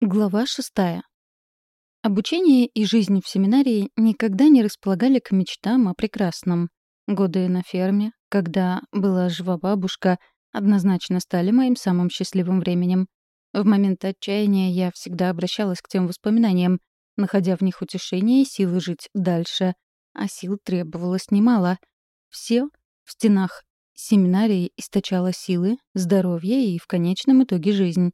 Глава шестая. Обучение и жизнь в семинарии никогда не располагали к мечтам о прекрасном. Годы на ферме, когда была жива бабушка, однозначно стали моим самым счастливым временем. В момент отчаяния я всегда обращалась к тем воспоминаниям, находя в них утешение и силы жить дальше. А сил требовалось немало. Все в стенах семинарии источало силы, здоровье и, в конечном итоге, жизнь.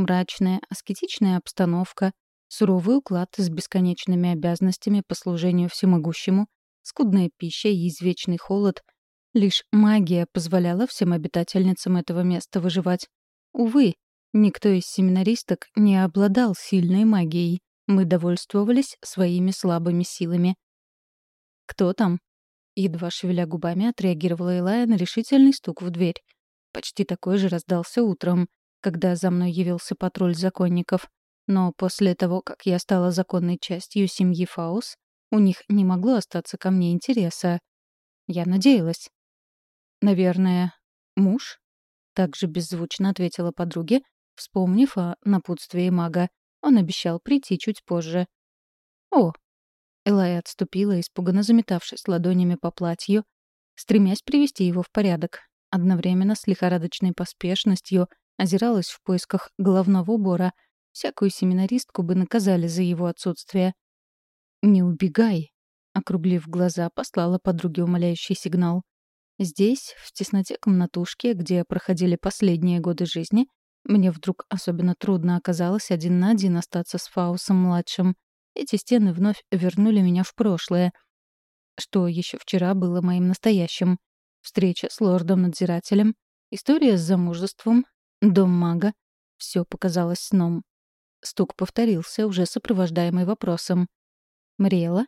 Мрачная, аскетичная обстановка, суровый уклад с бесконечными обязанностями по служению всемогущему, скудная пища и извечный холод. Лишь магия позволяла всем обитательницам этого места выживать. Увы, никто из семинаристок не обладал сильной магией. Мы довольствовались своими слабыми силами. «Кто там?» Едва шевеля губами, отреагировала Элая на решительный стук в дверь. Почти такой же раздался утром когда за мной явился патруль законников. Но после того, как я стала законной частью семьи Фаус, у них не могло остаться ко мне интереса. Я надеялась. «Наверное, муж?» — также беззвучно ответила подруге, вспомнив о напутствии мага. Он обещал прийти чуть позже. «О!» Элая отступила, испуганно заметавшись ладонями по платью, стремясь привести его в порядок. Одновременно с лихорадочной поспешностью озиралась в поисках головного убора. Всякую семинаристку бы наказали за его отсутствие. «Не убегай!» — округлив глаза, послала подруге умоляющий сигнал. Здесь, в тесноте комнатушки, где проходили последние годы жизни, мне вдруг особенно трудно оказалось один на один остаться с Фаусом-младшим. Эти стены вновь вернули меня в прошлое, что еще вчера было моим настоящим. Встреча с лордом-надзирателем, история с замужеством, Дом мага. Все показалось сном. Стук повторился, уже сопровождаемый вопросом. «Мрела?»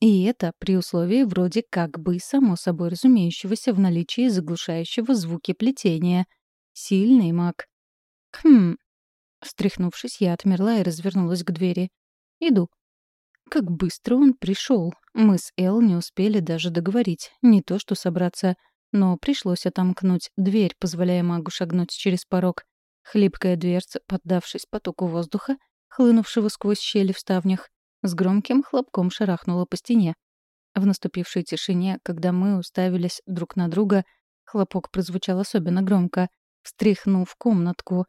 И это при условии вроде как бы само собой разумеющегося в наличии заглушающего звуки плетения. Сильный маг. «Хм...» Встряхнувшись, я отмерла и развернулась к двери. «Иду». Как быстро он пришел. Мы с Эл не успели даже договорить, не то что собраться — но пришлось отомкнуть дверь, позволяя магу шагнуть через порог. Хлипкая дверца, поддавшись потоку воздуха, хлынувшего сквозь щели в ставнях, с громким хлопком шарахнула по стене. В наступившей тишине, когда мы уставились друг на друга, хлопок прозвучал особенно громко, встряхнув комнатку.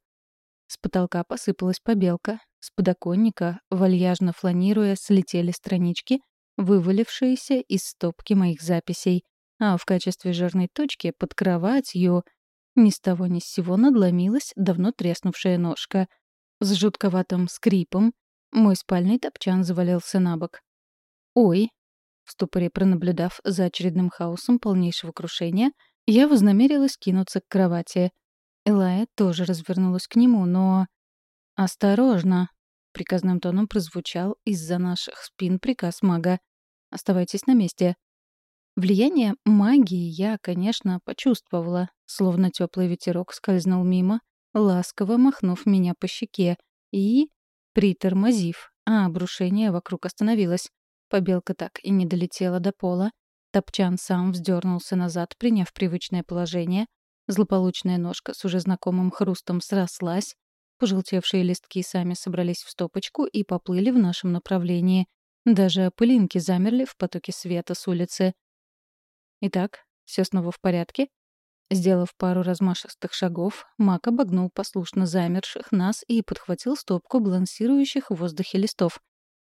С потолка посыпалась побелка, с подоконника, вальяжно фланируя, слетели странички, вывалившиеся из стопки моих записей а в качестве жирной точки под кроватью ни с того ни с сего надломилась давно треснувшая ножка. С жутковатым скрипом мой спальный топчан завалился на бок. «Ой!» В ступоре пронаблюдав за очередным хаосом полнейшего крушения, я вознамерилась кинуться к кровати. Элая тоже развернулась к нему, но... «Осторожно!» — приказным тоном прозвучал из-за наших спин приказ мага. «Оставайтесь на месте. Влияние магии я, конечно, почувствовала, словно теплый ветерок скользнул мимо, ласково махнув меня по щеке и, притормозив, а обрушение вокруг остановилось. Побелка так и не долетела до пола. Топчан сам вздернулся назад, приняв привычное положение. Злополучная ножка с уже знакомым хрустом срослась. Пожелтевшие листки сами собрались в стопочку и поплыли в нашем направлении. Даже пылинки замерли в потоке света с улицы. Итак, все снова в порядке? Сделав пару размашистых шагов, Мак обогнул послушно замерших нас и подхватил стопку балансирующих в воздухе листов.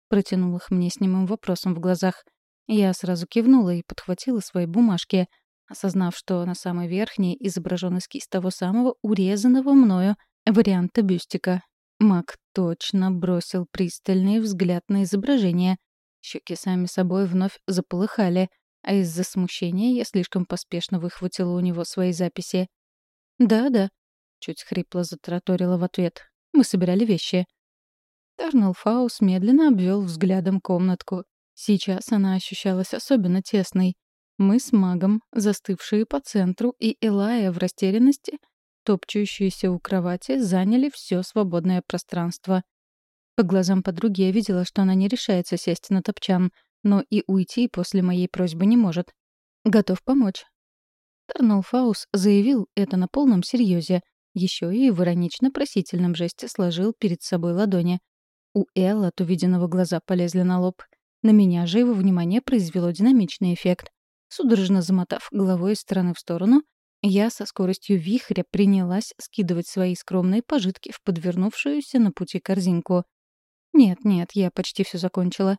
Протянул их мне с немым вопросом в глазах. Я сразу кивнула и подхватила свои бумажки, осознав, что на самой верхней изображен эскиз того самого урезанного мною варианта бюстика. Мак точно бросил пристальный взгляд на изображение. Щеки сами собой вновь заполыхали — а из-за смущения я слишком поспешно выхватила у него свои записи. «Да-да», — чуть хрипло затраторила в ответ. «Мы собирали вещи». Тарнелл Фаус медленно обвел взглядом комнатку. Сейчас она ощущалась особенно тесной. Мы с магом, застывшие по центру, и Элая в растерянности, топчущаяся у кровати, заняли все свободное пространство. По глазам подруги я видела, что она не решается сесть на топчан — но и уйти после моей просьбы не может. Готов помочь. Тарнал Фаус заявил это на полном серьезе, Еще и в иронично-просительном жесте сложил перед собой ладони. У Эл от увиденного глаза полезли на лоб. На меня же его внимание произвело динамичный эффект. Судорожно замотав головой из стороны в сторону, я со скоростью вихря принялась скидывать свои скромные пожитки в подвернувшуюся на пути корзинку. Нет-нет, я почти все закончила.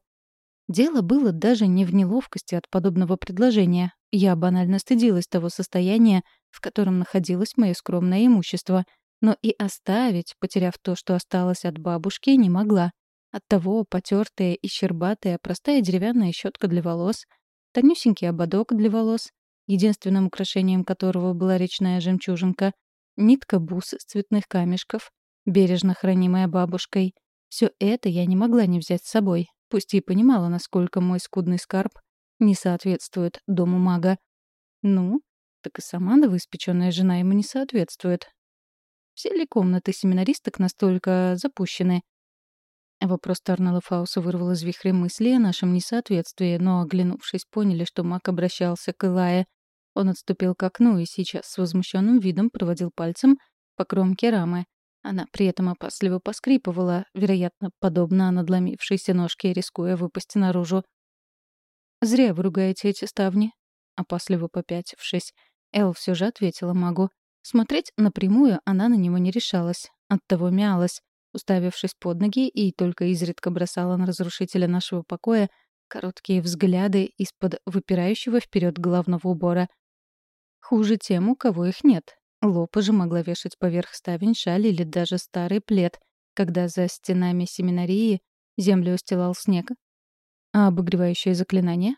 Дело было даже не в неловкости от подобного предложения. Я банально стыдилась того состояния, в котором находилось мое скромное имущество, но и оставить, потеряв то, что осталось от бабушки, не могла. Оттого потертая и щербатая простая деревянная щетка для волос, тонюсенький ободок для волос, единственным украшением которого была речная жемчужинка, нитка бус из цветных камешков, бережно хранимая бабушкой. Все это я не могла не взять с собой, пусть и понимала, насколько мой скудный скарб не соответствует дому мага. Ну, так и сама новоиспеченная жена ему не соответствует. Все ли комнаты семинаристок настолько запущены? Вопрос Тарнелла Фауса вырвал из вихря мысли о нашем несоответствии, но, оглянувшись, поняли, что маг обращался к Илае. Он отступил к окну и сейчас с возмущенным видом проводил пальцем по кромке рамы, она при этом опасливо поскрипывала, вероятно, подобно надломившейся ножке, рискуя выпасть наружу. «Зря вы ругаете эти ставни», — опасливо попятившись. Эл все же ответила магу. Смотреть напрямую она на него не решалась, оттого мялась, уставившись под ноги и только изредка бросала на разрушителя нашего покоя короткие взгляды из-под выпирающего вперед головного убора. Хуже тем, у кого их нет, Лопа же могла вешать поверх ставень шаль или даже старый плед, когда за стенами семинарии землю устилал снег. А обогревающее заклинание?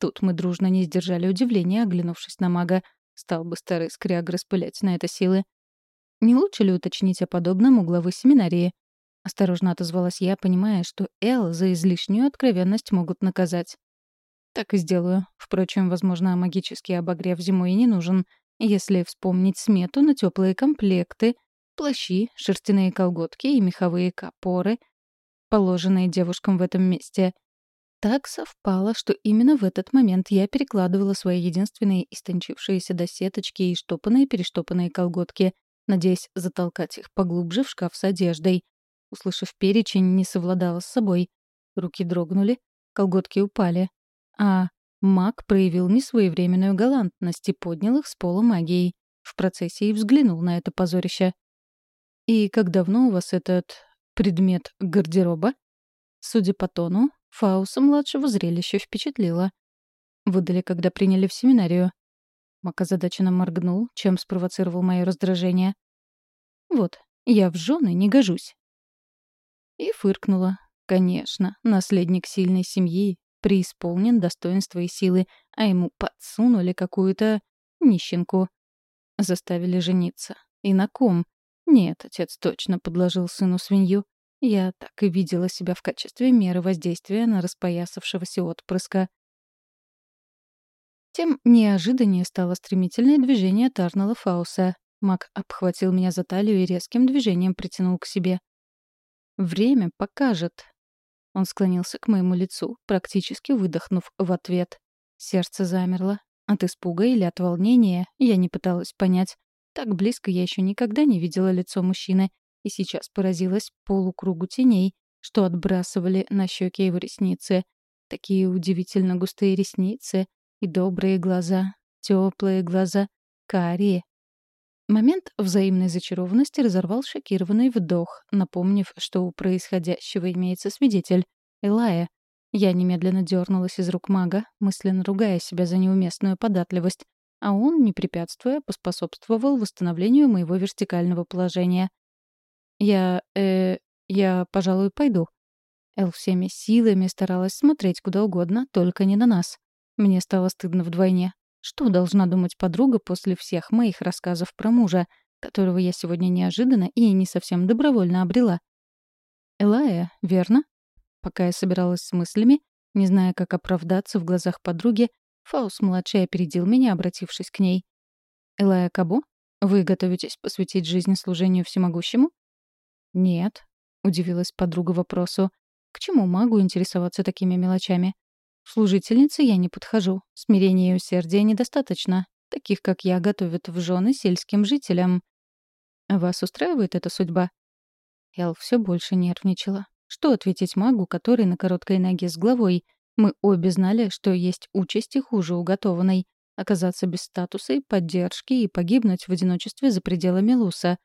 Тут мы дружно не сдержали удивления, оглянувшись на мага. Стал бы старый скряг распылять на это силы. Не лучше ли уточнить о подобном у главы семинарии? Осторожно отозвалась я, понимая, что Эл за излишнюю откровенность могут наказать. Так и сделаю. Впрочем, возможно, магический обогрев зимой и не нужен — если вспомнить смету на теплые комплекты, плащи, шерстяные колготки и меховые капоры, положенные девушкам в этом месте. Так совпало, что именно в этот момент я перекладывала свои единственные истончившиеся до сеточки и штопанные-перештопанные колготки, надеясь затолкать их поглубже в шкаф с одеждой. Услышав перечень, не совладала с собой. Руки дрогнули, колготки упали. А Маг проявил несвоевременную галантность и поднял их с пола магией. В процессе и взглянул на это позорище. «И как давно у вас этот предмет гардероба?» Судя по тону, Фауса-младшего зрелище впечатлило. «Выдали, когда приняли в семинарию». Мак озадаченно моргнул, чем спровоцировал мое раздражение. «Вот, я в жены не гожусь». И фыркнула. Конечно, наследник сильной семьи, преисполнен достоинства и силы, а ему подсунули какую-то нищенку. Заставили жениться. И на ком? Нет, отец точно подложил сыну свинью. Я так и видела себя в качестве меры воздействия на распоясавшегося отпрыска. Тем неожиданнее стало стремительное движение Тарнелла Фауса. Мак обхватил меня за талию и резким движением притянул к себе. «Время покажет», он склонился к моему лицу, практически выдохнув в ответ. Сердце замерло. От испуга или от волнения я не пыталась понять. Так близко я еще никогда не видела лицо мужчины, и сейчас поразилась полукругу теней, что отбрасывали на щеки его ресницы. Такие удивительно густые ресницы и добрые глаза, теплые глаза, карие, Момент взаимной зачарованности разорвал шокированный вдох, напомнив, что у происходящего имеется свидетель — Элая. Я немедленно дернулась из рук мага, мысленно ругая себя за неуместную податливость, а он, не препятствуя, поспособствовал восстановлению моего вертикального положения. «Я... э... я, пожалуй, пойду». Эл всеми силами старалась смотреть куда угодно, только не на нас. Мне стало стыдно вдвойне. Что должна думать подруга после всех моих рассказов про мужа, которого я сегодня неожиданно и не совсем добровольно обрела? Элая, верно? Пока я собиралась с мыслями, не зная, как оправдаться в глазах подруги, Фаус-младший опередил меня, обратившись к ней. «Элая Кабу, вы готовитесь посвятить жизнь служению всемогущему?» «Нет», — удивилась подруга вопросу. «К чему магу интересоваться такими мелочами? Служительнице я не подхожу. Смирения и усердия недостаточно. Таких, как я, готовят в жены сельским жителям. Вас устраивает эта судьба?» Эл все больше нервничала. Что ответить магу, который на короткой ноге с головой? Мы обе знали, что есть участь и хуже уготованной. Оказаться без статуса и поддержки и погибнуть в одиночестве за пределами Луса.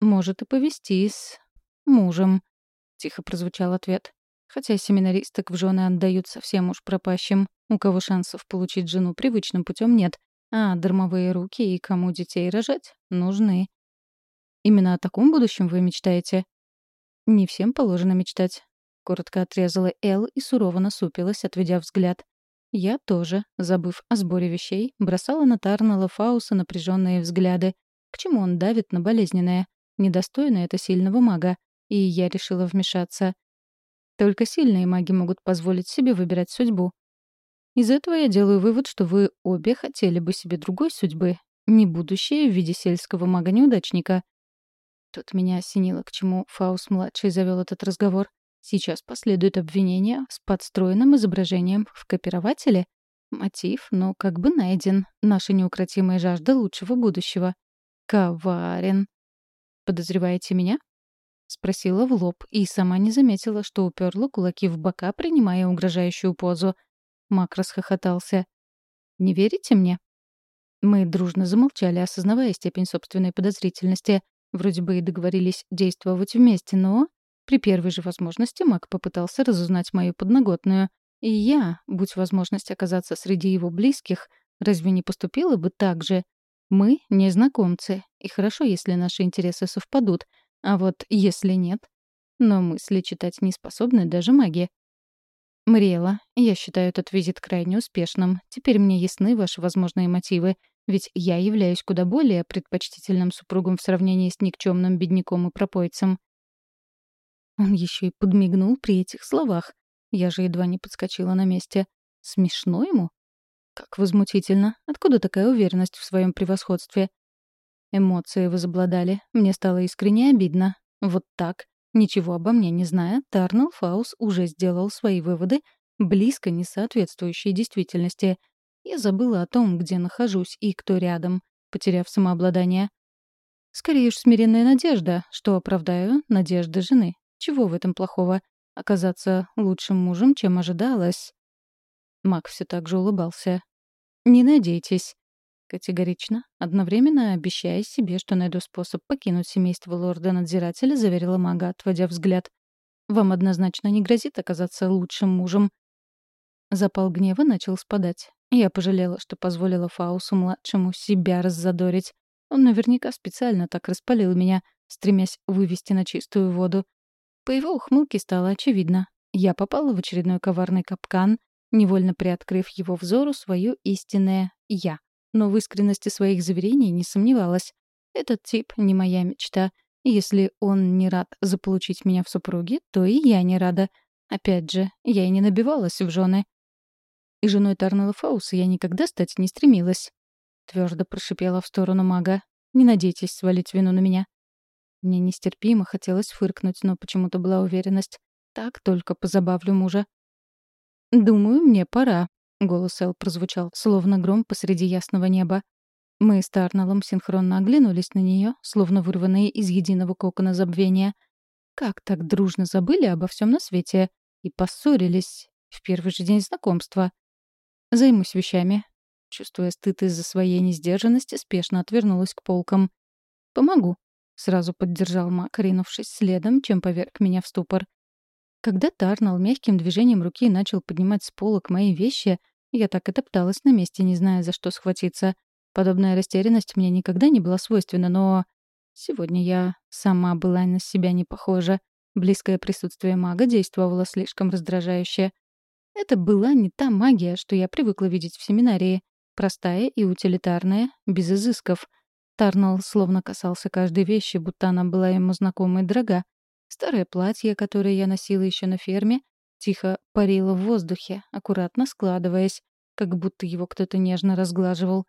«Может и повести с... мужем», — тихо прозвучал ответ. Хотя семинаристок в жены отдают совсем уж пропащим. У кого шансов получить жену привычным путем нет, а дармовые руки и кому детей рожать нужны. Именно о таком будущем вы мечтаете? Не всем положено мечтать. Коротко отрезала Эл и сурово насупилась, отведя взгляд. Я тоже, забыв о сборе вещей, бросала на Тарнелла Фауса напряженные взгляды. К чему он давит на болезненное? Недостойно это сильного мага. И я решила вмешаться. Только сильные маги могут позволить себе выбирать судьбу. Из этого я делаю вывод, что вы обе хотели бы себе другой судьбы, не будущее в виде сельского мага-неудачника. Тут меня осенило, к чему Фаус-младший завел этот разговор. Сейчас последует обвинение с подстроенным изображением в копирователе. Мотив, ну, как бы найден. Наша неукротимая жажда лучшего будущего. Коварен. Подозреваете меня? — спросила в лоб и сама не заметила, что уперла кулаки в бока, принимая угрожающую позу. Мак расхохотался. «Не верите мне?» Мы дружно замолчали, осознавая степень собственной подозрительности. Вроде бы и договорились действовать вместе, но... При первой же возможности Мак попытался разузнать мою подноготную. И я, будь возможность оказаться среди его близких, разве не поступила бы так же? Мы — незнакомцы, и хорошо, если наши интересы совпадут — а вот если нет? Но мысли читать не способны даже маги. Мриэла, я считаю этот визит крайне успешным. Теперь мне ясны ваши возможные мотивы, ведь я являюсь куда более предпочтительным супругом в сравнении с никчемным бедняком и пропойцем. Он еще и подмигнул при этих словах. Я же едва не подскочила на месте. Смешно ему? Как возмутительно. Откуда такая уверенность в своем превосходстве? Эмоции возобладали. Мне стало искренне обидно. Вот так, ничего обо мне не зная, Тарнелл Фаус уже сделал свои выводы, близко не соответствующие действительности. Я забыла о том, где нахожусь и кто рядом, потеряв самообладание. Скорее уж смиренная надежда, что оправдаю надежды жены. Чего в этом плохого? Оказаться лучшим мужем, чем ожидалось. Мак все так же улыбался. «Не надейтесь. Категорично, одновременно обещая себе, что найду способ покинуть семейство лорда-надзирателя, заверила мага, отводя взгляд. «Вам однозначно не грозит оказаться лучшим мужем». Запал гнева начал спадать. Я пожалела, что позволила Фаусу-младшему себя раззадорить. Он наверняка специально так распалил меня, стремясь вывести на чистую воду. По его ухмылке стало очевидно. Я попала в очередной коварный капкан, невольно приоткрыв его взору свое истинное «я» но в искренности своих заверений не сомневалась. Этот тип не моя мечта. Если он не рад заполучить меня в супруги, то и я не рада. Опять же, я и не набивалась в жены. И женой Тарнелла Фауса я никогда стать не стремилась. Твердо прошипела в сторону мага. «Не надейтесь свалить вину на меня». Мне нестерпимо хотелось фыркнуть, но почему-то была уверенность. Так только позабавлю мужа. «Думаю, мне пора», Голос Эл прозвучал, словно гром посреди ясного неба. Мы с Тарналом синхронно оглянулись на нее, словно вырванные из единого кокона забвения. Как так дружно забыли обо всем на свете и поссорились в первый же день знакомства. Займусь вещами. Чувствуя стыд из-за своей несдержанности, спешно отвернулась к полкам. «Помогу», — сразу поддержал Мак, ринувшись следом, чем поверг меня в ступор. Когда Тарнал мягким движением руки начал поднимать с полок мои вещи, я так и топталась на месте, не зная, за что схватиться. Подобная растерянность мне никогда не была свойственна, но... Сегодня я сама была на себя не похожа. Близкое присутствие мага действовало слишком раздражающе. Это была не та магия, что я привыкла видеть в семинарии. Простая и утилитарная, без изысков. Тарнал словно касался каждой вещи, будто она была ему знакома и дорога. Старое платье, которое я носила еще на ферме, тихо парило в воздухе, аккуратно складываясь, как будто его кто-то нежно разглаживал.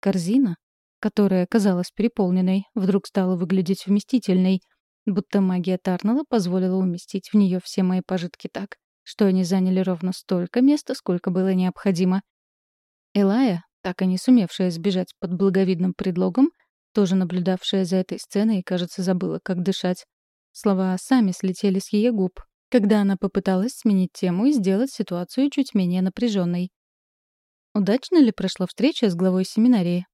Корзина, которая казалась переполненной, вдруг стала выглядеть вместительной, будто магия Тарнелла позволила уместить в нее все мои пожитки так, что они заняли ровно столько места, сколько было необходимо. Элая, так и не сумевшая сбежать под благовидным предлогом, тоже наблюдавшая за этой сценой, кажется, забыла, как дышать. Слова сами слетели с ее губ, когда она попыталась сменить тему и сделать ситуацию чуть менее напряженной. Удачно ли прошла встреча с главой семинарии?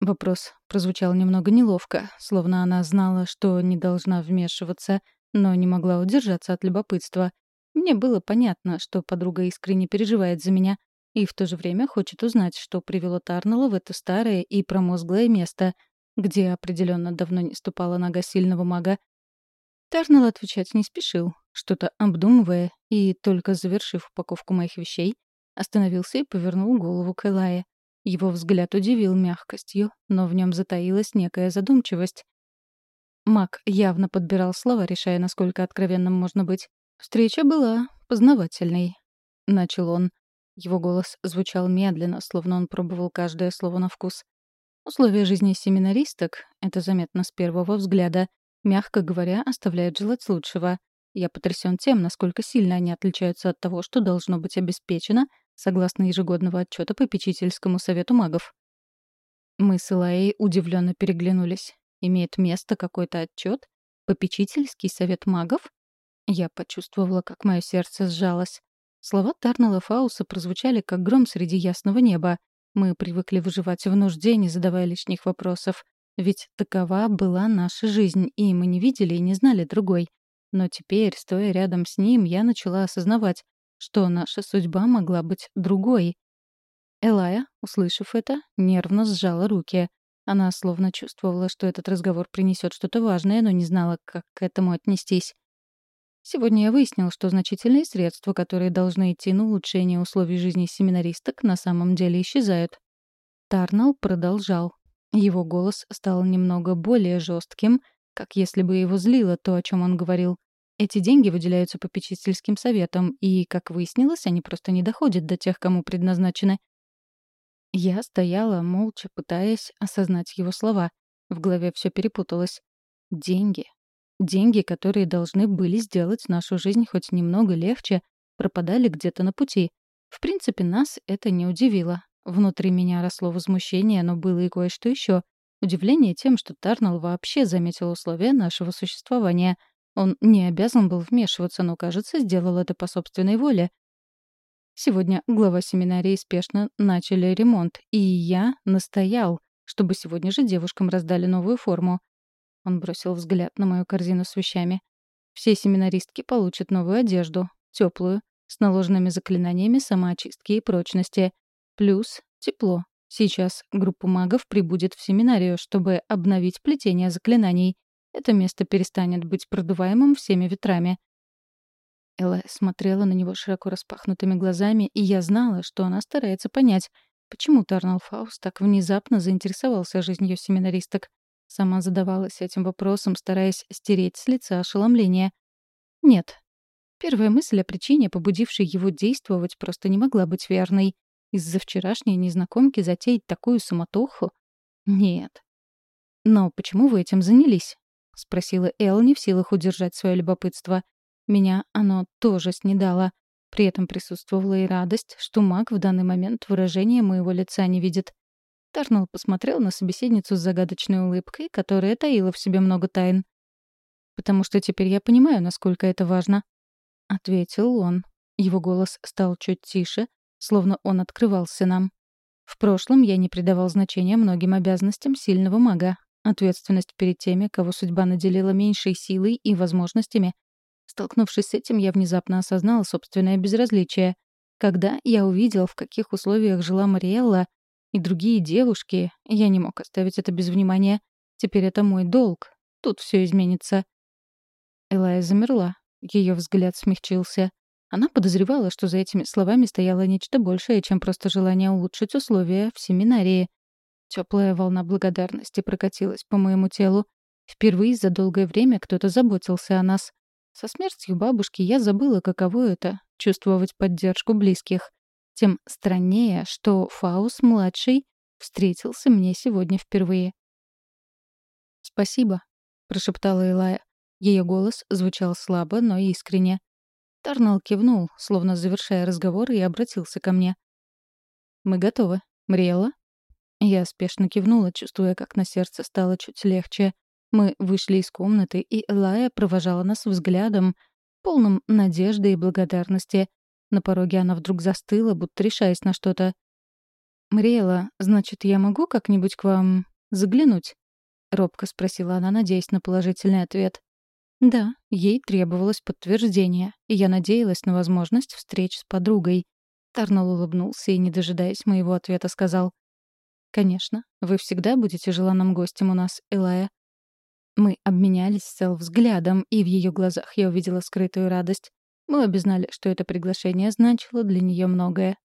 Вопрос прозвучал немного неловко, словно она знала, что не должна вмешиваться, но не могла удержаться от любопытства. Мне было понятно, что подруга искренне переживает за меня и в то же время хочет узнать, что привело Тарнелла в это старое и промозглое место, где определенно давно не ступала нога сильного мага. Тарнелл отвечать не спешил, что-то обдумывая, и, только завершив упаковку моих вещей, остановился и повернул голову к Элае. Его взгляд удивил мягкостью, но в нем затаилась некая задумчивость. Мак явно подбирал слова, решая, насколько откровенным можно быть. Встреча была познавательной. Начал он. Его голос звучал медленно, словно он пробовал каждое слово на вкус. Условия жизни семинаристок, это заметно с первого взгляда, мягко говоря, оставляют желать лучшего. Я потрясен тем, насколько сильно они отличаются от того, что должно быть обеспечено согласно ежегодного отчета попечительскому совету магов. Мы с Илаей удивленно переглянулись. Имеет место какой-то отчет? Попечительский совет магов? Я почувствовала, как мое сердце сжалось. Слова Тарнелла Фауса прозвучали, как гром среди ясного неба. Мы привыкли выживать в нужде, не задавая лишних вопросов. Ведь такова была наша жизнь, и мы не видели и не знали другой. Но теперь, стоя рядом с ним, я начала осознавать, что наша судьба могла быть другой. Элая, услышав это, нервно сжала руки. Она словно чувствовала, что этот разговор принесет что-то важное, но не знала, как к этому отнестись. Сегодня я выяснил, что значительные средства, которые должны идти на улучшение условий жизни семинаристок, на самом деле исчезают. Тарнал продолжал. Его голос стал немного более жестким, как если бы его злило то, о чем он говорил. Эти деньги выделяются попечительским советом, и, как выяснилось, они просто не доходят до тех, кому предназначены. Я стояла, молча пытаясь осознать его слова. В голове все перепуталось. Деньги. Деньги, которые должны были сделать нашу жизнь хоть немного легче, пропадали где-то на пути. В принципе, нас это не удивило. Внутри меня росло возмущение, но было и кое-что еще. Удивление тем, что Тарнелл вообще заметил условия нашего существования — он не обязан был вмешиваться, но, кажется, сделал это по собственной воле. Сегодня глава семинарии спешно начали ремонт, и я настоял, чтобы сегодня же девушкам раздали новую форму. Он бросил взгляд на мою корзину с вещами. Все семинаристки получат новую одежду, теплую, с наложенными заклинаниями самоочистки и прочности. Плюс тепло. Сейчас группа магов прибудет в семинарию, чтобы обновить плетение заклинаний — это место перестанет быть продуваемым всеми ветрами. Элла смотрела на него широко распахнутыми глазами, и я знала, что она старается понять, почему Тарнал Фаус так внезапно заинтересовался жизнью семинаристок. Сама задавалась этим вопросом, стараясь стереть с лица ошеломление. Нет. Первая мысль о причине, побудившей его действовать, просто не могла быть верной. Из-за вчерашней незнакомки затеять такую суматоху? Нет. Но почему вы этим занялись? — спросила Эл, не в силах удержать свое любопытство. Меня оно тоже снедало. При этом присутствовала и радость, что маг в данный момент выражения моего лица не видит. Тарнелл посмотрел на собеседницу с загадочной улыбкой, которая таила в себе много тайн. «Потому что теперь я понимаю, насколько это важно», — ответил он. Его голос стал чуть тише, словно он открывался нам. В прошлом я не придавал значения многим обязанностям сильного мага, Ответственность перед теми, кого судьба наделила меньшей силой и возможностями. Столкнувшись с этим, я внезапно осознала собственное безразличие. Когда я увидел, в каких условиях жила Мариэлла и другие девушки, я не мог оставить это без внимания. Теперь это мой долг. Тут все изменится. Элая замерла. Ее взгляд смягчился. Она подозревала, что за этими словами стояло нечто большее, чем просто желание улучшить условия в семинарии. Теплая волна благодарности прокатилась по моему телу. Впервые за долгое время кто-то заботился о нас. Со смертью бабушки я забыла, каково это — чувствовать поддержку близких. Тем страннее, что Фаус-младший встретился мне сегодня впервые. «Спасибо», — прошептала Элая. Ее голос звучал слабо, но искренне. Тарнал кивнул, словно завершая разговор, и обратился ко мне. «Мы готовы. Мриэлла?» Я спешно кивнула, чувствуя, как на сердце стало чуть легче. Мы вышли из комнаты, и Элая провожала нас взглядом, полным надежды и благодарности. На пороге она вдруг застыла, будто решаясь на что-то. «Мариэла, значит, я могу как-нибудь к вам заглянуть?» — робко спросила она, надеясь на положительный ответ. Да, ей требовалось подтверждение, и я надеялась на возможность встреч с подругой. Тарнул улыбнулся и, не дожидаясь моего ответа, сказал. «Конечно, вы всегда будете желанным гостем у нас, Элая». Мы обменялись с взглядом, и в ее глазах я увидела скрытую радость. Мы обе знали, что это приглашение значило для нее многое.